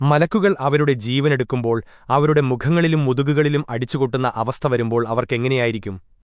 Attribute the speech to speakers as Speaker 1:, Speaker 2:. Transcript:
Speaker 1: മലക്കുകൾ അവരുടെ ജീവനെടുക്കുമ്പോൾ അവരുടെ മുഖങ്ങളിലും മുതുകുകളിലും അടിച്ചുകൊട്ടുന്ന അവസ്ഥ വരുമ്പോൾ അവർക്കെങ്ങനെയായിരിക്കും